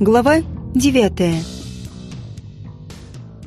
Глава девятая.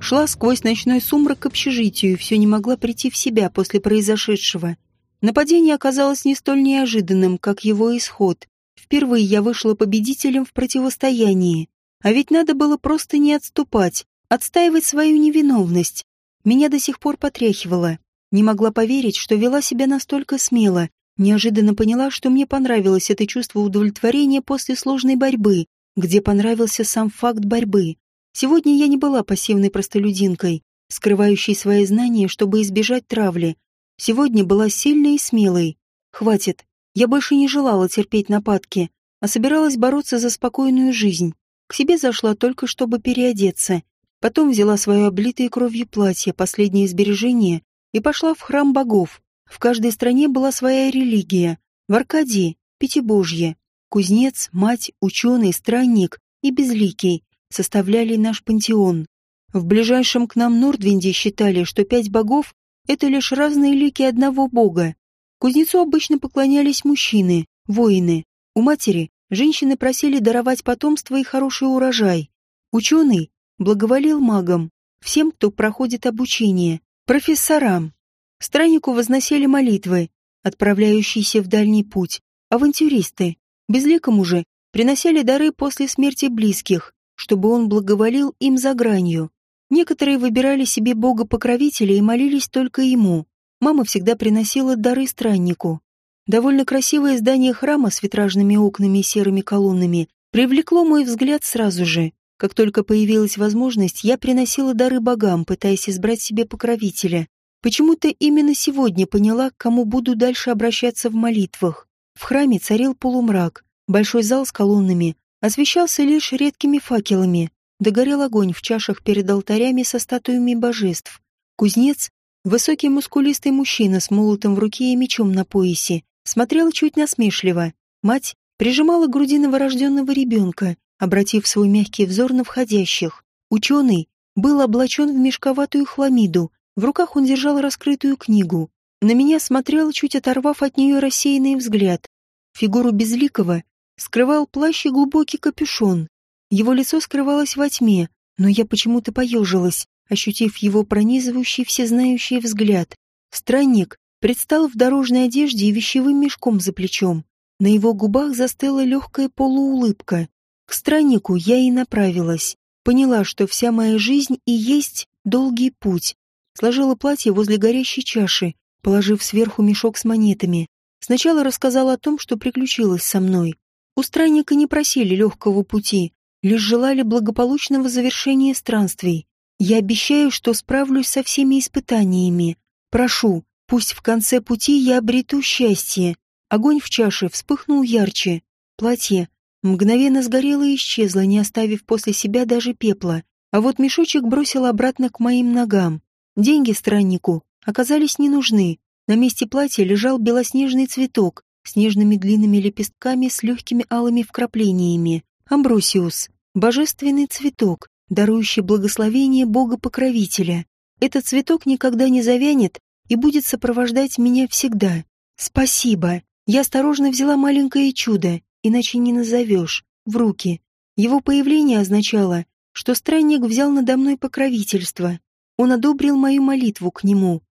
Шла сквозь ночной сумрак к общежитию и все не могла прийти в себя после произошедшего. Нападение оказалось не столь неожиданным, как его исход. Впервые я вышла победителем в противостоянии. А ведь надо было просто не отступать, отстаивать свою невиновность. Меня до сих пор потряхивало. Не могла поверить, что вела себя настолько смело. Неожиданно поняла, что мне понравилось это чувство удовлетворения после сложной борьбы, где понравился сам факт борьбы. Сегодня я не была пассивной простолюдинкой, скрывающей свои знания, чтобы избежать травли. Сегодня была сильной и смелой. Хватит. Я больше не желала терпеть нападки, а собиралась бороться за спокойную жизнь. К себе зашла только, чтобы переодеться. Потом взяла свое облитое кровью платье, последнее сбережение, и пошла в храм богов. В каждой стране была своя религия. В Аркадии — Пятибожье. Кузнец, мать, ученый, странник и безликий составляли наш пантеон. В ближайшем к нам Нордвинде считали, что пять богов — это лишь разные лики одного бога. Кузнецу обычно поклонялись мужчины, воины. У матери женщины просили даровать потомство и хороший урожай. Ученый благоволил магам, всем, кто проходит обучение, профессорам. Страннику возносили молитвы, отправляющиеся в дальний путь, авантюристы. Безликому же приносили дары после смерти близких, чтобы он благоволил им за гранью. Некоторые выбирали себе бога-покровителя и молились только ему. Мама всегда приносила дары страннику. Довольно красивое здание храма с витражными окнами и серыми колоннами привлекло мой взгляд сразу же. Как только появилась возможность, я приносила дары богам, пытаясь избрать себе покровителя. Почему-то именно сегодня поняла, к кому буду дальше обращаться в молитвах. В храме царил полумрак, большой зал с колоннами освещался лишь редкими факелами, догорел огонь в чашах перед алтарями со статуями божеств. Кузнец, высокий мускулистый мужчина с молотом в руке и мечом на поясе, смотрел чуть насмешливо. Мать прижимала к груди новорожденного ребенка, обратив свой мягкий взор на входящих. Ученый был облачен в мешковатую хламиду, в руках он держал раскрытую книгу. На меня смотрел, чуть оторвав от нее рассеянный взгляд. Фигуру Безликого скрывал плащ и глубокий капюшон. Его лицо скрывалось во тьме, но я почему-то поежилась, ощутив его пронизывающий всезнающий взгляд. Странник предстал в дорожной одежде и вещевым мешком за плечом. На его губах застыла легкая полуулыбка. К страннику я и направилась. Поняла, что вся моя жизнь и есть долгий путь. Сложила платье возле горящей чаши, положив сверху мешок с монетами. Сначала рассказала о том, что приключилось со мной. У странника не просили легкого пути, лишь желали благополучного завершения странствий. Я обещаю, что справлюсь со всеми испытаниями. Прошу, пусть в конце пути я обрету счастье. Огонь в чаше вспыхнул ярче. Платье мгновенно сгорело и исчезло, не оставив после себя даже пепла. А вот мешочек бросил обратно к моим ногам. Деньги страннику оказались не нужны. На месте платья лежал белоснежный цветок с нежными длинными лепестками с легкими алыми вкраплениями. Амбросиус — божественный цветок, дарующий благословение Бога-покровителя. Этот цветок никогда не завянет и будет сопровождать меня всегда. Спасибо. Я осторожно взяла маленькое чудо, иначе не назовешь, в руки. Его появление означало, что странник взял надо мной покровительство. Он одобрил мою молитву к нему.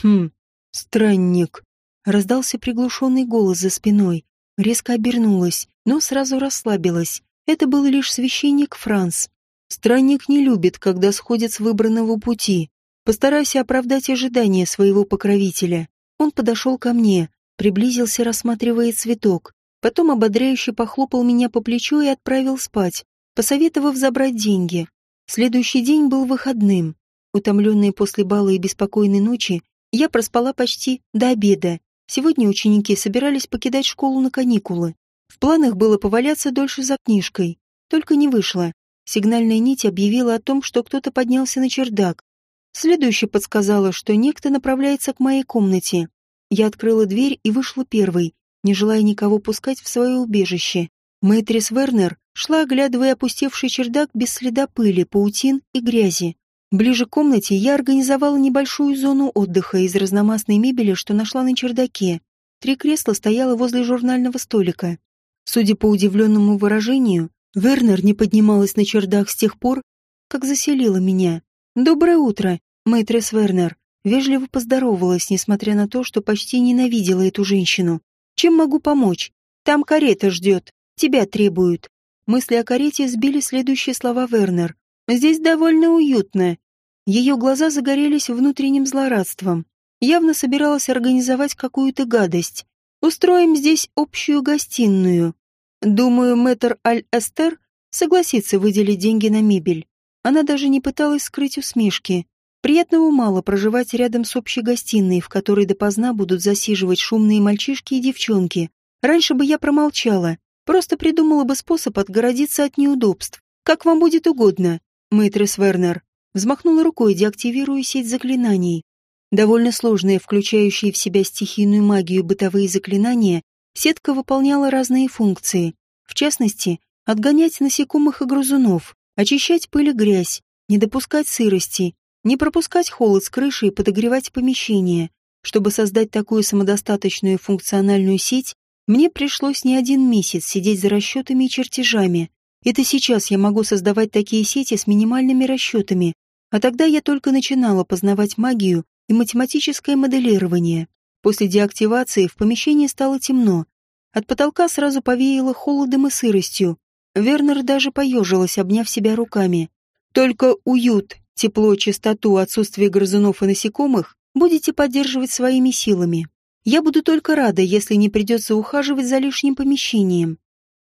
Хм, странник. Раздался приглушенный голос за спиной. Резко обернулась, но сразу расслабилась. Это был лишь священник Франц. Странник не любит, когда сходит с выбранного пути. Постарайся оправдать ожидания своего покровителя. Он подошел ко мне, приблизился, рассматривая цветок. Потом ободряюще похлопал меня по плечу и отправил спать, посоветовав забрать деньги. Следующий день был выходным. Утомленная после бала и беспокойной ночи, я проспала почти до обеда. Сегодня ученики собирались покидать школу на каникулы. В планах было поваляться дольше за книжкой. Только не вышло. Сигнальная нить объявила о том, что кто-то поднялся на чердак. Следующая подсказала, что некто направляется к моей комнате. Я открыла дверь и вышла первой, не желая никого пускать в свое убежище. Мэйтрис Вернер шла, оглядывая опустевший чердак без следа пыли, паутин и грязи. Ближе к комнате я организовала небольшую зону отдыха из разномастной мебели, что нашла на чердаке. Три кресла стояло возле журнального столика. Судя по удивленному выражению, Вернер не поднималась на чердак с тех пор, как заселила меня. «Доброе утро, мэйтрес Вернер», вежливо поздоровалась, несмотря на то, что почти ненавидела эту женщину. «Чем могу помочь? Там карета ждет. Тебя требуют». Мысли о карете сбили следующие слова Вернер. «Здесь довольно уютно». Ее глаза загорелись внутренним злорадством. Явно собиралась организовать какую-то гадость. «Устроим здесь общую гостиную. Думаю, мэтр Аль-Эстер согласится выделить деньги на мебель. Она даже не пыталась скрыть усмешки. Приятного мало проживать рядом с общей гостиной, в которой допоздна будут засиживать шумные мальчишки и девчонки. Раньше бы я промолчала, просто придумала бы способ отгородиться от неудобств. Как вам будет угодно, мэйтрес Вернер. Взмахнула рукой, деактивируя сеть заклинаний. Довольно сложные, включающие в себя стихийную магию бытовые заклинания, сетка выполняла разные функции. В частности, отгонять насекомых и грызунов, очищать пыль и грязь, не допускать сырости, не пропускать холод с крыши и подогревать помещение. Чтобы создать такую самодостаточную функциональную сеть, мне пришлось не один месяц сидеть за расчетами и чертежами. Это сейчас я могу создавать такие сети с минимальными расчетами, а тогда я только начинала познавать магию и математическое моделирование. После деактивации в помещении стало темно. От потолка сразу повеяло холодом и сыростью. Вернер даже поежилась, обняв себя руками. Только уют Тепло, чистоту, отсутствие грызунов и насекомых будете поддерживать своими силами. Я буду только рада, если не придется ухаживать за лишним помещением.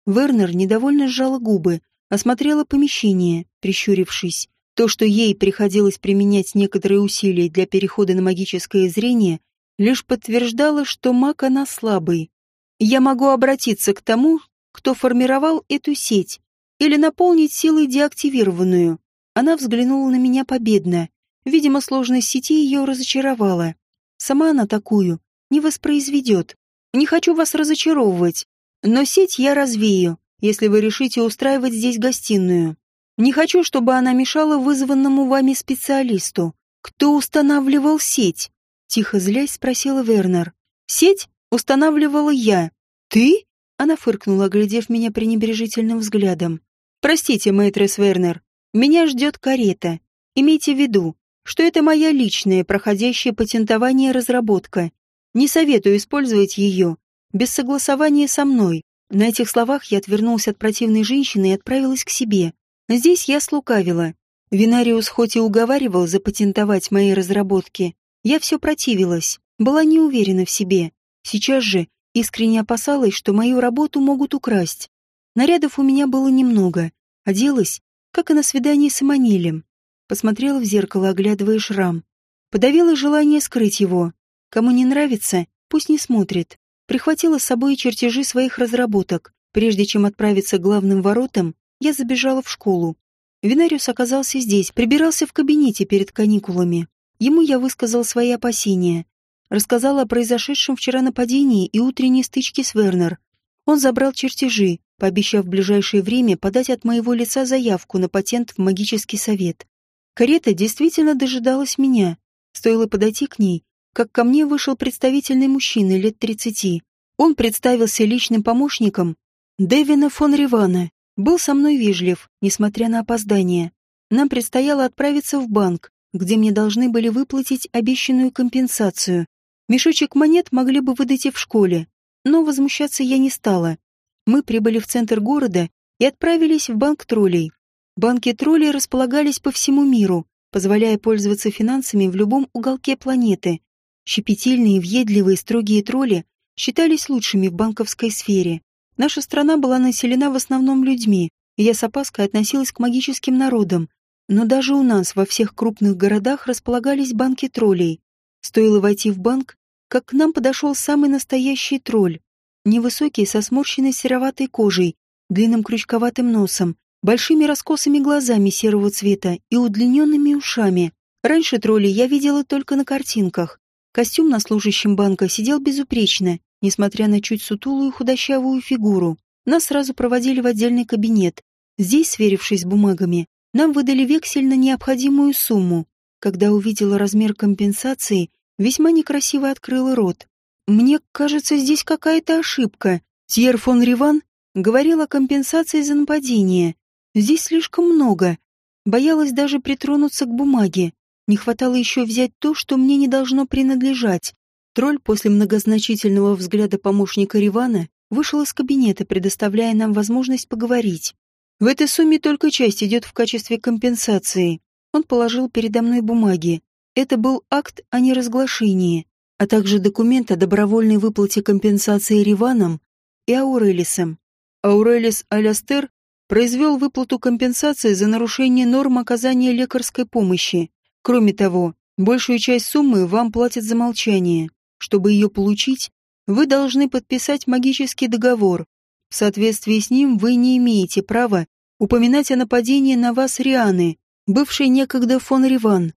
Вернер недовольно сжала губы, осмотрела помещение, прищурившись. То, что ей приходилось применять некоторые усилия для перехода на магическое зрение, лишь подтверждало, что маг она слабый. Я могу обратиться к тому, кто формировал эту сеть, или наполнить силой деактивированную. Она взглянула на меня победно. Видимо, сложность сети ее разочаровала. Сама она такую не воспроизведет. Не хочу вас разочаровывать, но сеть я развею, если вы решите устраивать здесь гостиную. Не хочу, чтобы она мешала вызванному вами специалисту. Кто устанавливал сеть? Тихо злясь спросила Вернер. Сеть устанавливала я. Ты? Она фыркнула, глядев меня пренебрежительным взглядом. Простите, мэйтрес Вернер, меня ждет карета. Имейте в виду, что это моя личная проходящая патентование разработка. Не советую использовать ее без согласования со мной. На этих словах я отвернулась от противной женщины и отправилась к себе. Здесь я слукавила. Винариус хоть и уговаривал запатентовать мои разработки, я все противилась, была не уверена в себе. Сейчас же искренне опасалась, что мою работу могут украсть. Нарядов у меня было немного. Оделась как и на свидании с Эмманилем. Посмотрела в зеркало, оглядывая шрам. Подавила желание скрыть его. Кому не нравится, пусть не смотрит. Прихватила с собой чертежи своих разработок. Прежде чем отправиться к главным воротам, я забежала в школу. Винариус оказался здесь, прибирался в кабинете перед каникулами. Ему я высказал свои опасения. Рассказала о произошедшем вчера нападении и утренней стычке с Вернер. Он забрал чертежи, пообещав в ближайшее время подать от моего лица заявку на патент в магический совет. Карета действительно дожидалась меня. Стоило подойти к ней, как ко мне вышел представительный мужчина лет тридцати. Он представился личным помощником Дэвина фон Ривана. Был со мной вежлив, несмотря на опоздание. Нам предстояло отправиться в банк, где мне должны были выплатить обещанную компенсацию. Мешочек монет могли бы выдать и в школе, но возмущаться я не стала мы прибыли в центр города и отправились в банк троллей. Банки троллей располагались по всему миру, позволяя пользоваться финансами в любом уголке планеты. Щепетильные, въедливые, строгие тролли считались лучшими в банковской сфере. Наша страна была населена в основном людьми, и я с опаской относилась к магическим народам. Но даже у нас во всех крупных городах располагались банки троллей. Стоило войти в банк, как к нам подошел самый настоящий тролль. Невысокий, со сморщенной сероватой кожей, длинным крючковатым носом, большими раскосыми глазами серого цвета и удлиненными ушами. Раньше тролли я видела только на картинках. Костюм на служащем банка сидел безупречно, несмотря на чуть сутулую худощавую фигуру. Нас сразу проводили в отдельный кабинет. Здесь, сверившись с бумагами, нам выдали вексель на необходимую сумму. Когда увидела размер компенсации, весьма некрасиво открыла рот. Мне кажется, здесь какая-то ошибка. Тьер фон Риван Говорил о компенсации за нападение. Здесь слишком много. Боялась даже притронуться к бумаге. Не хватало еще взять то, что мне не должно принадлежать. Тролль после многозначительного взгляда помощника Ривана вышел из кабинета, предоставляя нам возможность поговорить. В этой сумме только часть идет в качестве компенсации. Он положил передо мной бумаги. Это был акт о неразглашении, а также документ о добровольной выплате компенсации Риваном и Аурелисом. Аурелис Алястер произвел выплату компенсации за нарушение норм оказания лекарской помощи. Кроме того, большую часть суммы вам платят за молчание. Чтобы ее получить, вы должны подписать магический договор. В соответствии с ним вы не имеете права упоминать о нападении на вас Рианы, бывшей некогда фон Риван.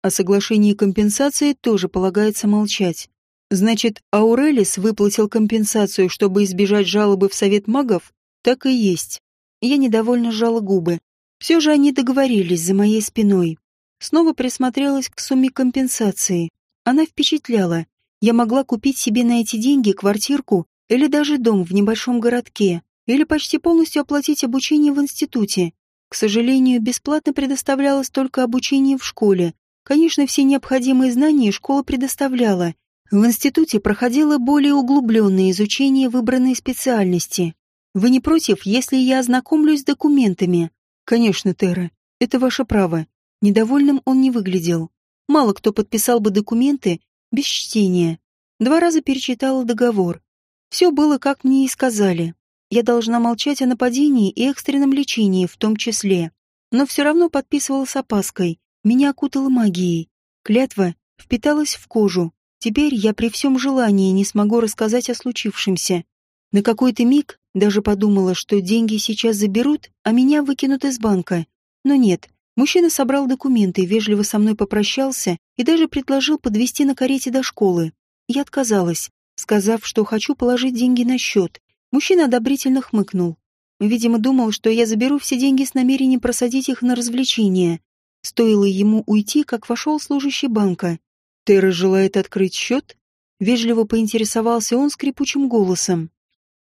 О соглашении компенсации тоже полагается молчать. Значит, Аурелис выплатил компенсацию, чтобы избежать жалобы в Совет магов? Так и есть. Я недовольно сжала губы. Все же они договорились за моей спиной. Снова присмотрелась к сумме компенсации. Она впечатляла. Я могла купить себе на эти деньги квартирку или даже дом в небольшом городке, или почти полностью оплатить обучение в институте. К сожалению, бесплатно предоставлялось только обучение в школе. Конечно, все необходимые знания школа предоставляла. В институте проходило более углубленное изучение выбранной специальности. Вы не против, если я ознакомлюсь с документами? Конечно, Тера, это ваше право. Недовольным он не выглядел. Мало кто подписал бы документы без чтения. Два раза перечитала договор. Все было, как мне и сказали. Я должна молчать о нападении и экстренном лечении в том числе. Но все равно подписывала с опаской. Меня окутала магией. Клятва впиталась в кожу. Теперь я при всем желании не смогу рассказать о случившемся. На какой-то миг даже подумала, что деньги сейчас заберут, а меня выкинут из банка. Но нет, мужчина собрал документы, вежливо со мной попрощался и даже предложил подвезти на карете до школы. Я отказалась, сказав, что хочу положить деньги на счет. Мужчина одобрительно хмыкнул. Видимо, думал, что я заберу все деньги с намерением просадить их на развлечения. Стоило ему уйти, как вошел служащий банка. «Тера желает открыть счет?» Вежливо поинтересовался он скрипучим голосом.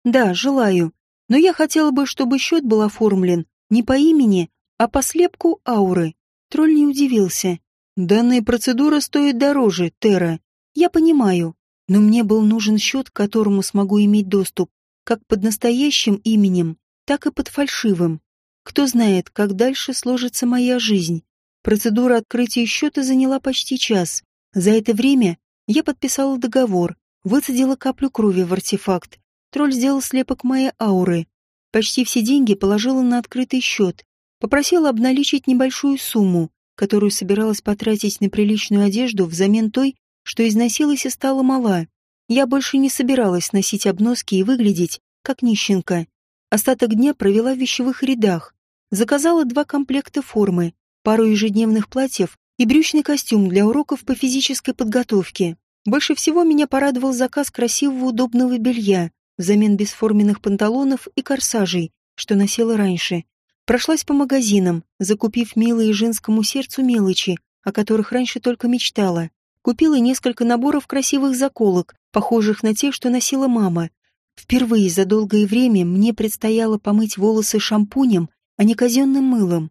«Да, желаю. Но я хотела бы, чтобы счет был оформлен не по имени, а по слепку ауры». Тролль не удивился. «Данная процедура стоит дороже, Тера. Я понимаю. Но мне был нужен счет, к которому смогу иметь доступ, как под настоящим именем, так и под фальшивым. Кто знает, как дальше сложится моя жизнь. Процедура открытия счета заняла почти час. За это время я подписала договор, выцедила каплю крови в артефакт. Тролль сделал слепок моей ауры. Почти все деньги положила на открытый счет. Попросила обналичить небольшую сумму, которую собиралась потратить на приличную одежду взамен той, что износилась и стала мала. Я больше не собиралась носить обноски и выглядеть, как нищенка. Остаток дня провела в вещевых рядах. Заказала два комплекта формы, пару ежедневных платьев и брючный костюм для уроков по физической подготовке. Больше всего меня порадовал заказ красивого удобного белья взамен бесформенных панталонов и корсажей, что носила раньше. Прошлась по магазинам, закупив милые женскому сердцу мелочи, о которых раньше только мечтала. Купила несколько наборов красивых заколок, похожих на те, что носила мама. Впервые за долгое время мне предстояло помыть волосы шампунем, а не казенным мылом.